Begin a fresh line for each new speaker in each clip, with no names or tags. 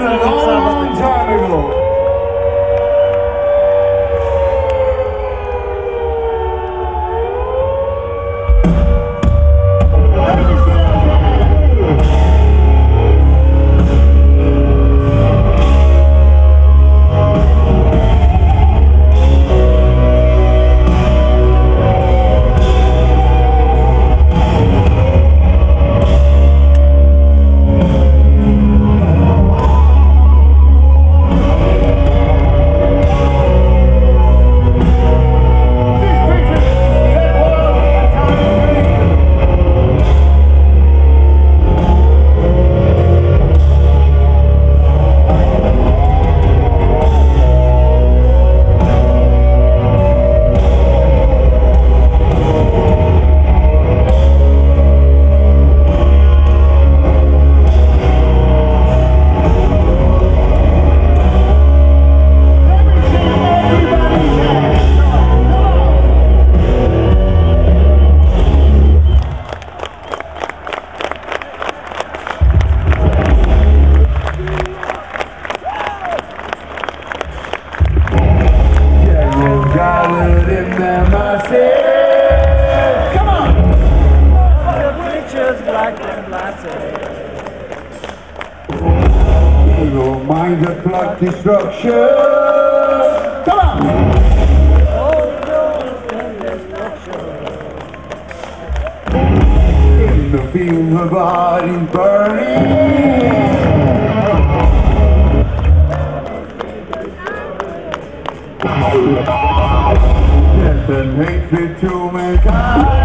a Minds that plot destruction. Come on! In the field, the bodies burning. Death and hatred to mankind.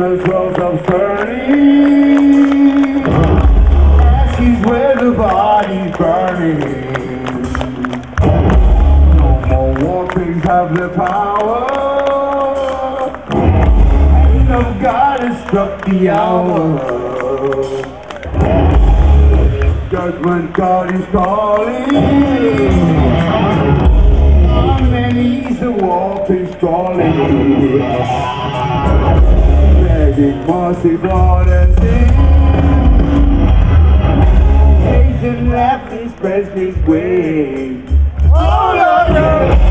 Darkness rolls of turning Ashes where the body's burning. No more war pigs have the power. Hand of God has struck the hour. Judgment God is calling. Knees the war calling sing, mercy, brought and sing. Asian rap, these spreads. Oh, Lord.